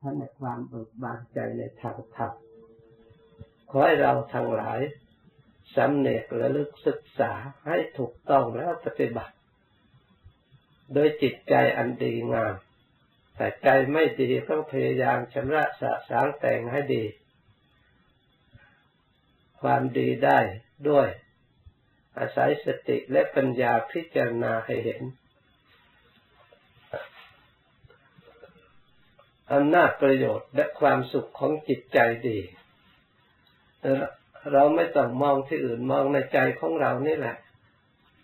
ท่านในความเบิกบานใจในทางธรรมขอให้เราทั้งหลายสำเนกและลึกศึกษาให้ถูกต้องแล้วปฏิบัติ โดยจิตใจอันดีงาม แต่ใจไม่ดีต้องพยายามชำระสะสางแต่งให้ดี ความดีได้ด้วย อาศัยสติและปัญญาพิจารณาให้เห็น อำนาจประโยชน์และความสุขของจิตใจดี เราไม่ต้องมองที่อื่นมองในใจของเรานี่แหละ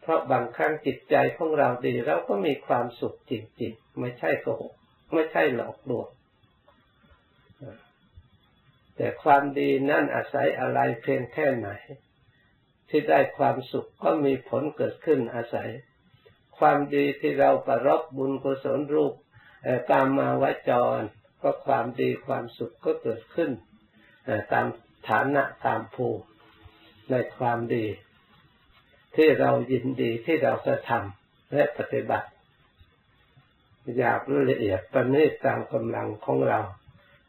เพราะบางครั้งจิตใจของเราดี เราก็มีความสุขจริงๆ ไม่ใช่โกหกไม่ใช่หลอกลวงแต่ความดีนั่นอาศัยอะไรเพียงแค่ไหน ที่ได้ความสุขก็มีผลเกิดขึ้นอาศัย ความดีที่เราประรบบุญกุศลรูป ตามมาวจร ก็ความดีความสุขก็เกิดขึ้นตามฐานะตามภูมิในความดี ที่เรายินดีที่เราจะทำและปฏิบัติอยากละเอียดประณีตตามกำลังของเรา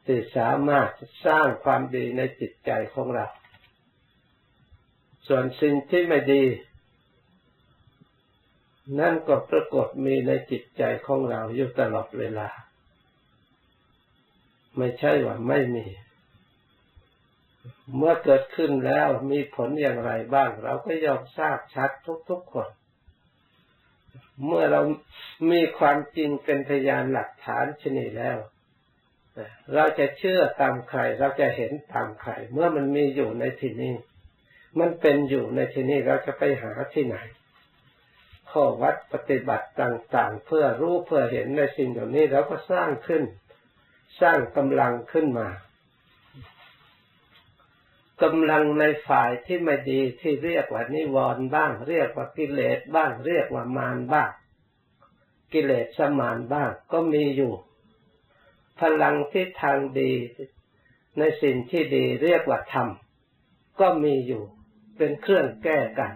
ที่สามารถสร้างความดีในจิตใจของเรา ส่วนสิ่งที่ไม่ดี นั่นก็ปรากฏมีในจิตใจของเราอยู่ตลอดเวลา ไม่ใช่ว่าไม่มี เมื่อเกิดขึ้นแล้วมีผลอย่างไรบ้าง เราก็ยอมทราบชัดทุกๆคน เมื่อเรามีความจริงเป็นพยานหลักฐานชนิดแล้ว เราจะเชื่อตามใคร เราจะเห็นตามใคร เมื่อมันมีอยู่ในที่นี้ มันเป็นอยู่ในที่นี้เราจะไปหาที่ไหน ข้อวัดปฏิบัติต่าง ๆ เพื่อรู้เพื่อเห็นในสิ่งเหล่านี้เราก็สร้างขึ้น สร้างกำลังขึ้นมากำลังในฝ่ายที่ไม่ดีที่เรียกว่านิวรณ์บ้าง เรียกว่ากิเลสบ้าง เรียกว่ามารบ้าง กิเลสสมานบ้างก็มีอยู่ พลังที่ทางดีในสิ่งที่ดีเรียกว่าธรรมก็มีอยู่ เป็นเครื่องแก้กัน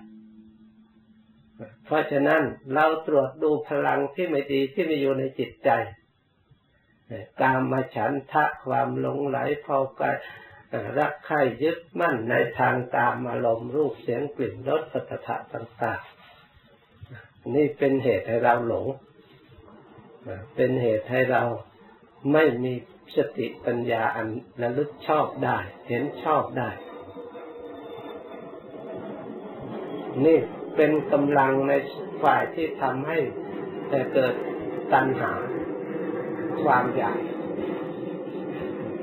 เพราะฉะนั้นเราตรวจดูพลังที่ไม่ดีที่มีอยู่ในจิตใจ การมาฉันทะความหลงไหลพอกายรักใคร่ยึดมั่นในทางตามอารมณ์รูปเสียงกลิ่นรสสัทธะต่างๆ นี่เป็นเหตุให้เราหลง เป็นเหตุให้เราไม่มีสติปัญญาอันระลึกชอบได้ เห็นชอบได้ นี่ เป็นกำลังในฝ่ายที่ทำให้แต่เกิดตัณหา ความอยาก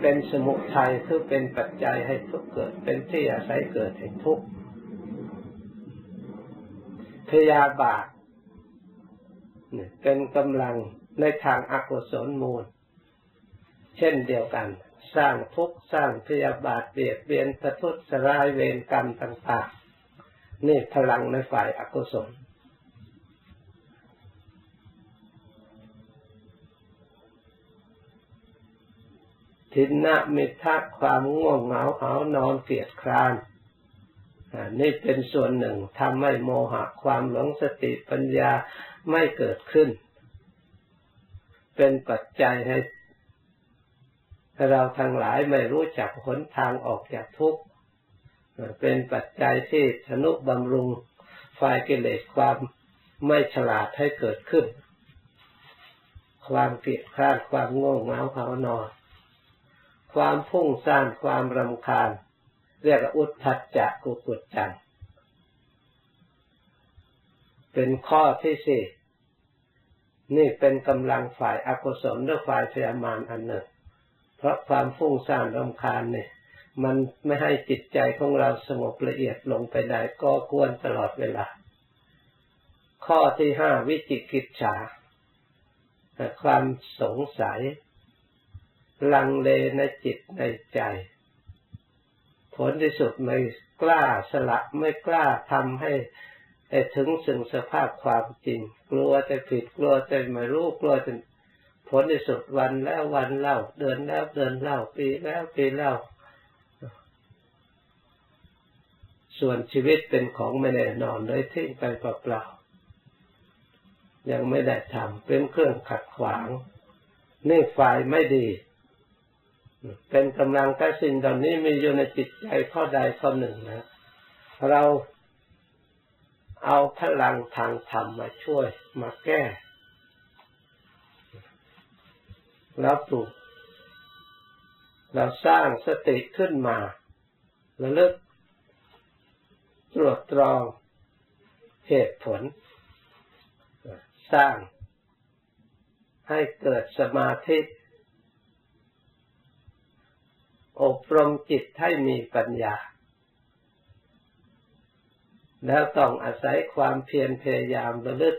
เป็นสมุทัยคือเป็นปัจจัยให้ทุกเกิด เป็นที่อาศัยเกิดแห่งทุกข์พยาบาทเป็นกำลังในทางอกุศลมูล เช่นเดียวกัน สร้างทุกข์สร้างพยาบาทเบียดเบียนประทุษร้ายเวรกรรมต่างๆ นี่พลังในฝ่ายอกุศลทินนะมิทะความง่วงเหงาหานอนเกียดคร้านนี่เป็นส่วนหนึ่งทำให้โมหะความหลงสติปัญญาไม่เกิดขึ้น เป็นปัจจัยให้เราทั้งหลายไม่รู้จักหนทางออกจากทุกข์ เป็นปัจจัยที่ชนุบำรุงฝ่ายกิเลสความไม่ฉลาดให้เกิดขึ้น ความเกลียดคร้านความโง่เงาเขานอน ความพุ่งสร้างความรำคาญ เรียกอุทธัจจะกุกุจจังเป็นข้อที่สี่นี่เป็นกำลังฝ่ายอากุศลหรือฝ่ายพยามารอันหนึ่งพราะความฟุ้งซ่านรำคาญเนี่ย มันไม่ให้จิตใจของเราสงบละเอียดลงไปได้ก็ควรตลอดเวลา ข้อที่ห้าวิจิกิจฉาความสงสัย ลังเลในจิตในใจ ผลที่สุดไม่กล้าสละไม่กล้าทำให้ถึงสึงสภาพความจริง กลัวจะผิดกลัวจะไม่รู้กลัวจะผลที่สุดวันแล้ววันเล่า เดือนแล้วเดือนเล่าปีแล้วปีเล่า ส่วนชีวิตเป็นของไม่แน่นอนเลยทิ้งไปเปล่าๆยังไม่ได้ทำเป็นเครื่องขัดขวาง นี่ฝ่ายไม่ดี เป็นกำลังแต่สิ่งเหล่านี้มีอยู่ในจิตใจข้อใดข้อหนึ่งนะเราเอาพลังทางธรรมมาช่วยมาแก้แล้วปลุกเราสร้างสติขึ้นมาระลึก ตรวจตรองเหตุผล สร้างให้เกิดสมาธิ อบรมจิตให้มีปัญญา แล้วต้องอาศัยความเพียรพยายามระลึก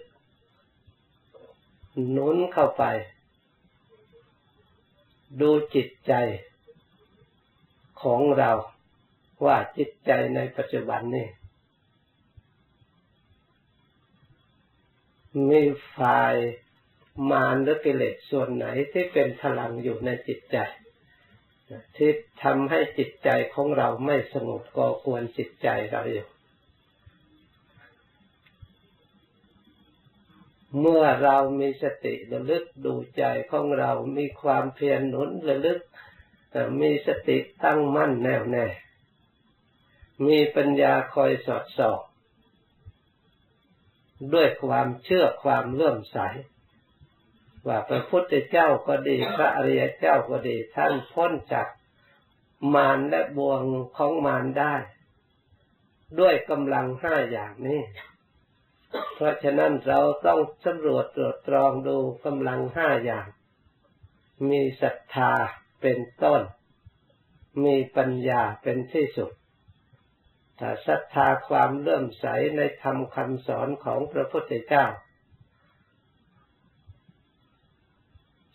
นุนเข้าไป ดูจิตใจของเราว่าจิตใจในปัจจุบันนี้ มีฝ่ายมารหรือกิเลสส่วนไหนที่เป็นพลังอยู่ในจิตใจ ที่ทำให้จิตใจของเราไม่สงบก็ควรจิตใจเราอยู่เมื่อเรามีสติระลึกดูใจของเรา มีความเพียรหนุนระลึก มีสติตั้งมั่นแน่วแน่ มีปัญญาคอยสอดส่อง ด้วยความเชื่อความเลื่อมใส ว่าพระพุทธเจ้าก็ดีพระอริยเจ้าก็ดีท่านพ้นจากมารและบ่วงของมารได้ ด้วยกำลังห้าอย่างนี้ เพราะฉะนั้นเราต้องสำรวจตรวจตรองดูกำลังห้าอย่าง มีศรัทธาเป็นต้น มีปัญญาเป็นที่สุด ถ้าศรัทธาความเลื่อมใสในธรรมคำสอนของพระพุทธเจ้า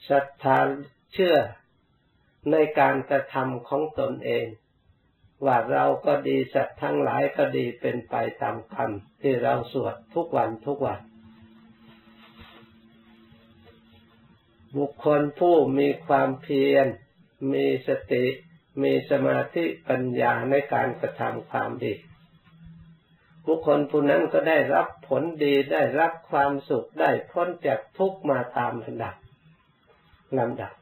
ศรัทธาเชื่อในการกระทำของตนเอง ว่าเราก็ดีสัตว์ทั้งหลายก็ดีเป็นไปตามคำที่เราสวดทุกวันทุกวัน บุคคลผู้มีความเพียรมีสติ มีสมาธิปัญญาในการกระทำความดีบุคคลผู้นั้นก็ได้รับผลดีได้รับความสุขได้พ้นจากทุกมาตามลำดับลำดับ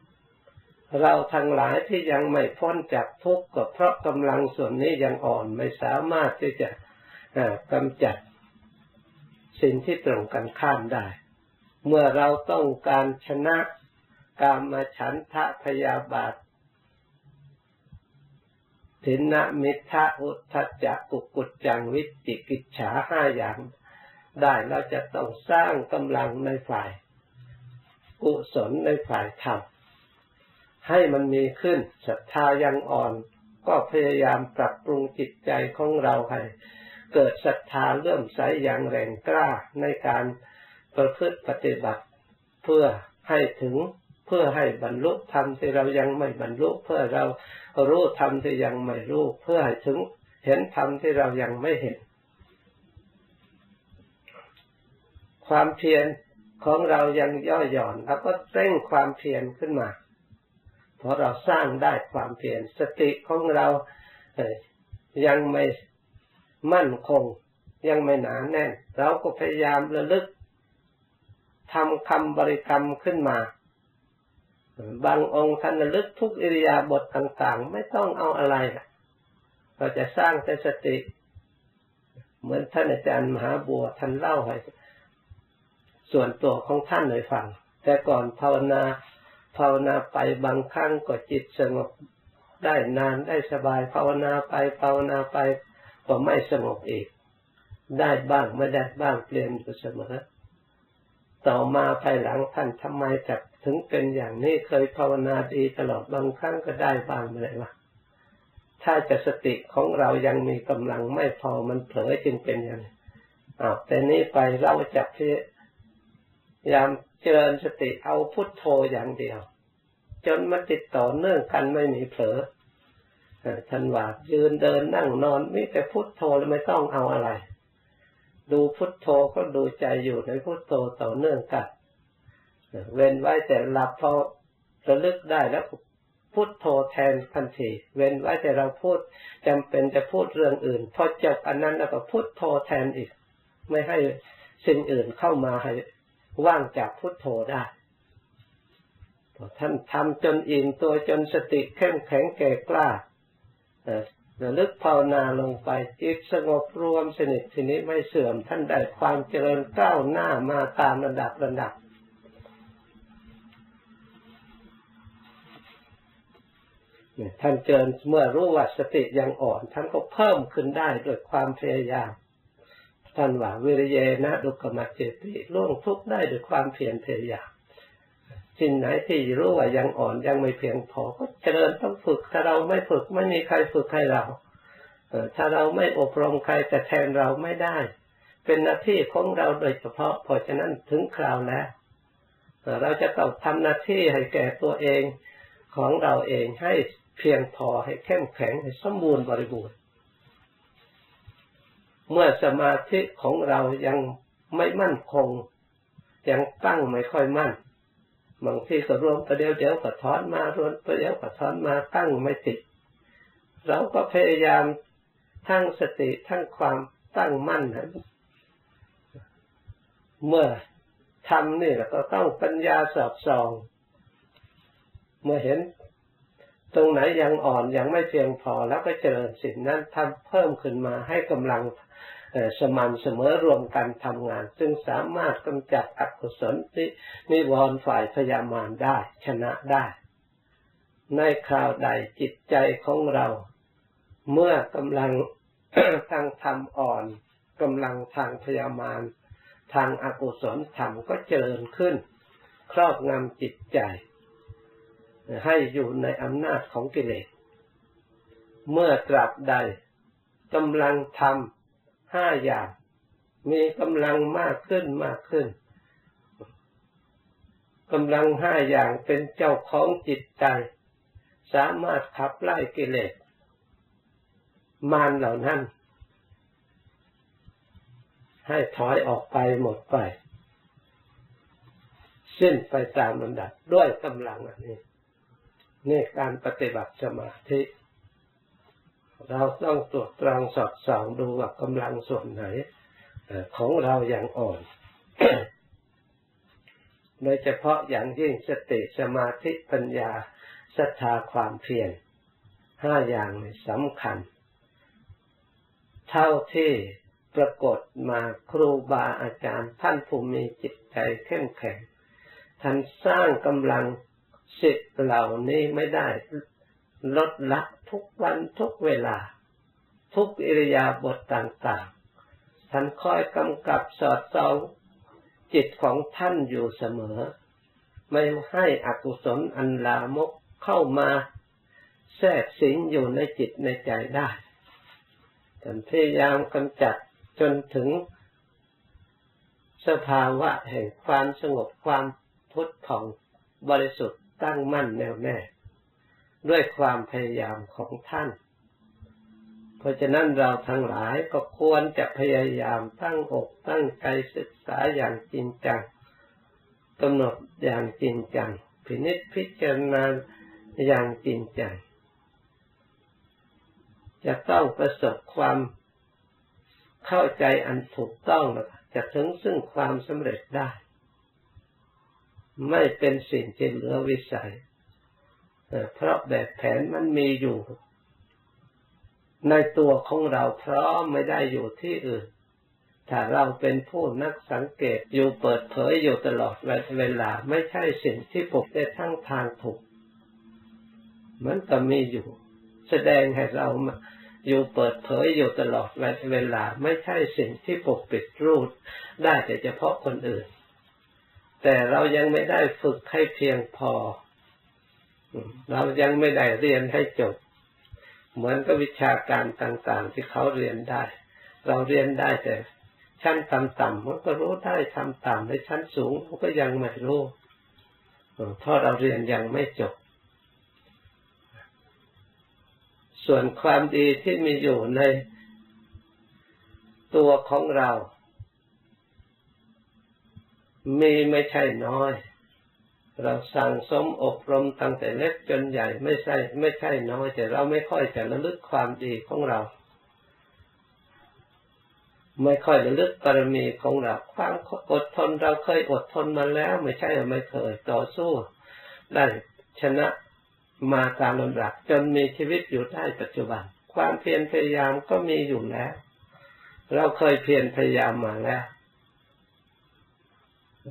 เราทั้งหลายที่ยังไม่พ้นจากทุกข์ก็เพราะกำลังส่วนนี้ยังอ่อนไม่สามารถที่จะกำจัดสิ่งที่ตรงกันข้ามได้ เมื่อเราต้องการชนะ กามฉันทะพยาบาท ถินนะมิทะอุทธจักกุกุจจังวิจิกิจฉาห้าอย่างได้เราจะต้องสร้างกำลังในฝ่าย กุศลในฝ่ายธรรมให้มันมีขึ้นศรัทธายังอ่อน ก็พยายามปรับปรุงจิตใจของเราให้เกิดศรัทธาเลื่อมใสอย่างแรงกล้าในการประพฤติปฏิบัติ เพื่อให้ถึง เพื่อให้บรรลุธรรมที่เรายังไม่บรรลุ เพื่อเรารู้ธรรมที่ยังไม่รู้ เพื่อให้ถึงเห็นธรรมที่เรายังไม่เห็น ความเพียรของเรายังย่อหย่อนเราก็เร่งความเพียรขึ้นมา เพราะเราสร้างได้ความเพียรสติของเรายังไม่มั่นคง ยังไม่หนาแน่น เราก็พยายามระลึกทำคำบริกรรมขึ้นมา บางองค์ท่านลึกทุกอิริยาบถต่างๆ ไม่ต้องเอาอะไร เราจะสร้างแต่สติ เหมือนท่านอาจารย์มหาบัวท่านเล่าให้ส่วนตัวของท่านเลยฟัง แต่ก่อนภาวนาภาวนาไปบางครั้งก็จิตสงบได้นานได้สบาย ภาวนาไปภาวนาไปก็ไม่สงบอีก ได้บ้างไม่ได้บ้างเปลี่ยนอยู่เสมอ ต่อมาภายหลังท่านทำไมจับ ถึงเป็นอย่างนี้เคยภาวนาดีตลอดบางครั้งก็ได้บางไม่ได้ว่าถ้าจะสติของเรายังมีกำลังไม่พอมันเผลอจึงเป็นอย่างนี้อ้าวแต่นี้ไปเราจะพยายามเจริญสติเอาพุทโธอย่างเดียว จนมาติดต่อเนื่องกันไม่มีเผลอท่านว่ายืนเดินนั่งนอนมีแต่พุทโธแล้วไม่ต้องเอาอะไร ดูพุทโธก็ดูใจอยู่ในพุทโธต่อเนื่องกัน เว้นไว้แต่หลับพอระลึกได้แล้วพุทโธแทนทันที เว้นไว้แต่เราพูดจำเป็นจะพูดเรื่องอื่น พอจบอันนั้นแล้วก็พุทโธแทนอีก ไม่ให้สิ่งอื่นเข้ามาให้ว่างจากพุทโธได้ท่านทำจนอิ่มตัวจนสติเข้มแข็งแก่กล้าระลึกภาวนาลงไปจิตสงบรวมสนิททีนี้ไม่เสื่อมท่านได้ความเจริญก้าวหน้ามาตามระดับระดับ ท่านเจริญเมื่อรู้ว่าสติยังอ่อน ท่านก็เพิ่มขึ้นได้ด้วยความพยายาม ท่านว่าวิริยนะดุกมัจเจติล่วงทุกได้ด้วยความเพียรพยายามสิ่งไหนที่รู้ว่ายังอ่อนยังไม่เพียงพอก็เจริญต้องฝึก ถ้าเราไม่ฝึกไม่มีใครฝึกให้เราถ้าเราไม่อบรมใครจะแทนเราไม่ได้ เป็นหน้าที่ของเราโดยเฉพาะ เพราะฉะนั้นถึงคราวแล้วเราจะต้องทำหน้าที่ให้แก่ตัวเองของเราเองให้ เพียงพอให้เข้มแข็งให้สมบูรณ์บริบูรณ์ เมื่อสมาธิของเรายังไม่มั่นคง ยังตั้งไม่ค่อยมั่นบางทีก็รวมประเดี๋ยวเดี๋ยวก็ถอนมารวมประเดี๋ยวก็ถอนมาตั้งไม่ติด เราก็พยายามทั้งสติทั้งความตั้งมั่นนะเมื่อทำนี่เราก็ต้องปัญญาสอบส่อง เมื่อเห็น ตรงไหนยังอ่อนยังไม่เพียงพอแล้วก็เจริญสิ่งนั้นทำเพิ่มขึ้นมาให้กำลังสม่ำเสมอรวมกันทำงาน ซึ่งสามารถกำจัดอกุศลที่นิวรณ์ฝ่ายพยามารได้ชนะได้ ในคราวใดจิตใจของเรา เมื่อกำลังทางธรรมอ่อนกำลังทางพยามารทางอากุศลธรรมก็เจริญขึ้น ครอบงำจิตใจ ให้อยู่ในอำนาจของกิเลส เมื่อตราบใดกำลังทำห้าอย่าง มีกำลังมากขึ้นมากขึ้นกำลังห้าอย่างเป็นเจ้าของจิตใจ สามารถขับไล่กิเลส มารเหล่านั้น ให้ถอยออกไปหมดไปสิ้นไปตามลำดับด้วยกำลังอันนี้ นี่การปฏิบัติสมาธิ เราต้องตรวจตรองสอดส่องดูว่ากำลังส่วนไหนของเราอย่างอ่อนโดยเฉพาะอย่างยิ่งสติสมาธิปัญญาศรัทธาความเพียรห้าอย่างสำคัญ เท่าที่ปรากฏมาครูบาอาจารย์ท่านผู้มีจิตใจเข้มแข็งท่านสร้างกำลัง สิทธิ์เหล่านี้ไม่ได้ลดละทุกวันทุกเวลา ทุกอิริยาบถต่างๆ ท่านคอยกำกับสอดส่องจิตของท่านอยู่เสมอ ไม่ให้อกุศลอันลามกเข้ามาแทรกสิงอยู่ในจิตในใจได้ท่านพยายามกำจัดจนถึงสภาวะแห่งความสงบความพุทธผ่องบริสุทธิ์ ตั้งมั่นแน่วแน่ ด้วยความพยายามของท่าน เพราะฉะนั้นเราทั้งหลายก็ควรจะพยายามตั้งอกตั้งใจศึกษาอย่างจริงจังกำหนดอย่างจริงจังพินิจพิจารณาอย่างจริงจังจะต้องประสบความเข้าใจอันถูกต้องจะถึงซึ่งความสำเร็จได้ ไม่เป็นสิ่งที่เหลือวิสัยเพราะแบบแผนมันมีอยู่ ในตัวของเราเพราะไม่ได้อยู่ที่อื่น ถ้าเราเป็นผู้นักสังเกตอยู่เปิดเผยอยู่ตลอดเวลาไม่ใช่สิ่งที่ปกได้ทั้งทางถูก มันก็มีอยู่ แสดงให้เราอยู่เปิดเผยอยู่ตลอดเวลาไม่ใช่สิ่งที่ปกปิดรูดได้แต่เฉพาะคนอื่น แต่เรายังไม่ได้ฝึกให้เพียงพอ เรายังไม่ได้เรียนให้จบ เหมือนกับวิชาการต่าง ๆ ที่เขาเรียนได้ เราเรียนได้แต่ชั้นต่ำๆมันก็รู้ได้ทำต่ำในชั้นสูงมันก็ยังไม่รู้เพราะเราเรียนยังไม่จบ ส่วนความดีที่มีอยู่ในตัวของเรา มีไม่ใช่น้อย เราสั่งสมอบรมตั้งแต่เล็กจนใหญ่ไม่ใช่ ไม่ใช่น้อย แต่เราไม่ค่อยจะระลึกความดีของเรา ไม่ค่อยระลึกปรมีของเรา ความอดทนเราเคยอดทนมาแล้ว ไม่ใช่ไม่เคยต่อสู้ได้ชนะมาตามลำดับจนมีชีวิตอยู่ได้ปัจจุบัน ความเพียรพยายามก็มีอยู่แล้ว เราเคยเพียรพยายามมาแล้ว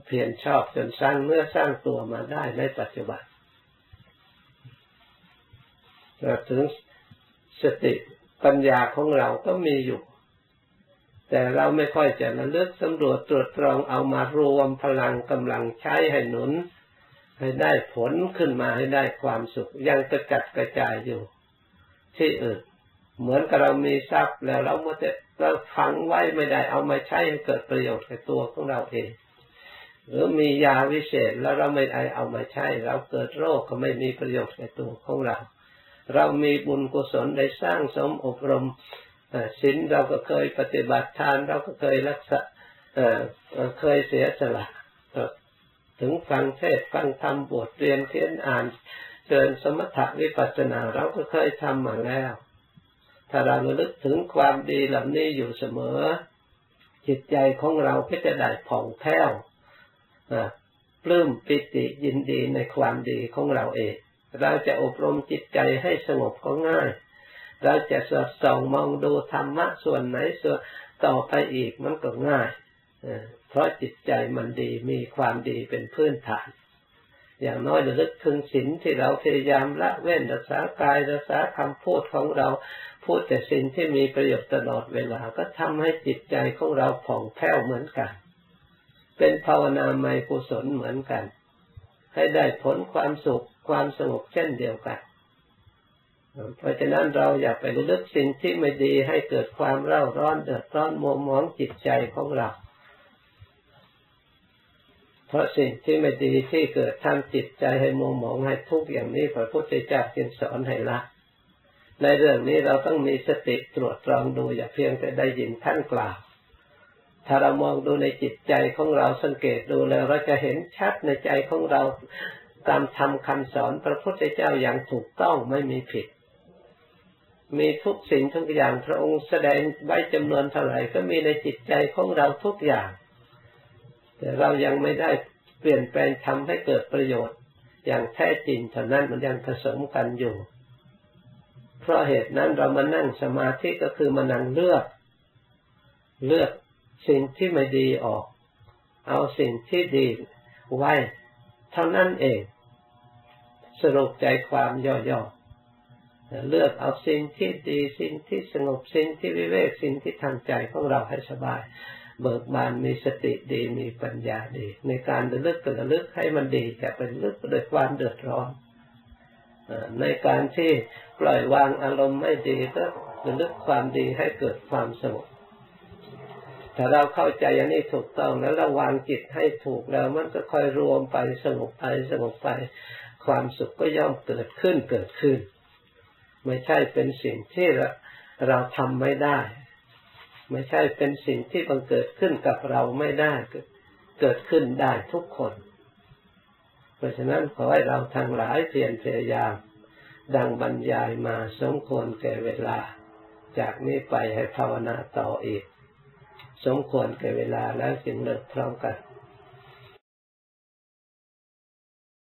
เพียรชอบจนสร้างเมื่อสร้างตัวมาได้ในปัจจุบันเราถึงสติปัญญาของเราก็มีอยู่ แต่เราไม่ค่อยจะระลึกสำรวจตรวจตรองเอามารวมพลังกำลังใช้ให้หนุน ให้ได้ผลขึ้นมาให้ได้ความสุข ยังกระจัดกระจายอยู่ ที่อื่นเหมือนกับเรามีทรัพย์แล้วเราเมื่อเราฝังไว้ไม่ได้เอามาใช้ให้เกิดประโยชน์แก่ตัวของเราเอง หรือมียาวิเศษแล้วเราไม่ได้เอามาใช้ เราเกิดโรคก็ไม่มีประโยชน์แก่ตัวของเรา เรามีบุญกุศลได้สร้างสมอบรมศีลเราก็เคยปฏิบัติทานเราก็เคยรักษาเคยเสียสละถึงฟังเทศฟังธรรมบทเรียนเทียนอ่านเดินสมถะวิปัสสนาเราก็เคยทำมาแล้ว ถ้าเราระลึกถึงความดีเหล่านี้อยู่เสมอ จิตใจของเราก็จะได้ผ่องแผ้ว ปลื้มปิติยินดีในความดีของเราเอง เราจะอบรมจิตใจให้สงบก็ง่าย เราจะสอดส่องมองดูธรรมะส่วนไหนส่วนต่อไปอีกมันก็ง่ายเพราะจิตใจมันดีมีความดีเป็นพื้นฐาน อย่างน้อยระลึกถึงศีลที่เราพยายามละเว้นรักษากายรักษาคำพูดของเราพูดแต่สิ่งที่มีประโยชน์ตลอดเวลาก็ทำให้จิตใจของเราผ่องแผ้วเหมือนกัน เป็นภาวนาไมกุศลเหมือนกัน ให้ได้ผลความสุขความสงบเช่นเดียวกัน เพราะฉะนั้นเราอย่าไปลึกสิ่งที่ไม่ดีให้เกิดความเร่าร้อนเดือดร้อนมัวหมองจิตใจของเรา เพราะสิ่งที่ไม่ดีที่เกิดทำจิตใจให้มัวหมองให้ทุกข์อย่างนี้พระพุทธเจ้าจึงสอนให้ละในเรื่องนี้เราต้องมีสติตรวจตรองดูอย่าเพียงแต่ได้ยินท่านกล่าว ถ้าเรามองดูในจิตใจของเราสังเกตดูแล้วเราจะเห็นชัดในใจของเราตามธรรมคำสอนพระพุทธเจ้าอย่างถูกต้องไม่มีผิด มีทุกสิ่งทุกอย่างพระองค์แสดงไว้จำนวนเท่าไหร่ก็มีในจิตใจของเราทุกอย่าง แต่เรายังไม่ได้เปลี่ยนแปลงทำให้เกิดประโยชน์ อย่างแท้จริงเท่านั้นมันยังผสมกันอยู่ เพราะเหตุนั้นเรามานั่งสมาธิก็คือมานั่งเลือก เลือก สิ่งที่ไม่ดีออก เอาสิ่งที่ดีไว้เท่านั้นเอง สรุปใจความย่อๆเลือกเอาสิ่งที่ดีสิ่งที่สงบสิ่งที่วิเวกสิ่งที่ทำใจของเราให้สบาย เบิกบานมีสติดีมีปัญญาดี ในการระลึกระลึกให้มันดีแต่เป็นลึกด้วยความเดือดร้อนในการที่ปล่อยวางอารมณ์ไม่ดีก็ระลึกความดีให้เกิดความสงบ ถ้าเราเข้าใจอันนี้ถูกต้องแล้วระวางจิตให้ถูกแล้ว มันก็ค่อยรวมไปสงบไปสงบไป ความสุขก็ย่อมเกิดขึ้นเกิดขึ้น ไม่ใช่เป็นสิ่งที่เราเราทำไม่ได้ ไม่ใช่เป็นสิ่งที่บังเกิดขึ้นกับเราไม่ได้เกิดขึ้นได้ทุกคน เพราะฉะนั้นขอให้เราทั้งหลายเพียรพยายามดังบรรยายมาสมควรแก่เวลา จากนี้ไปให้ภาวนาต่ออีก สมควรแก่เวลาแล้วจึงเลิกพร้อมกัน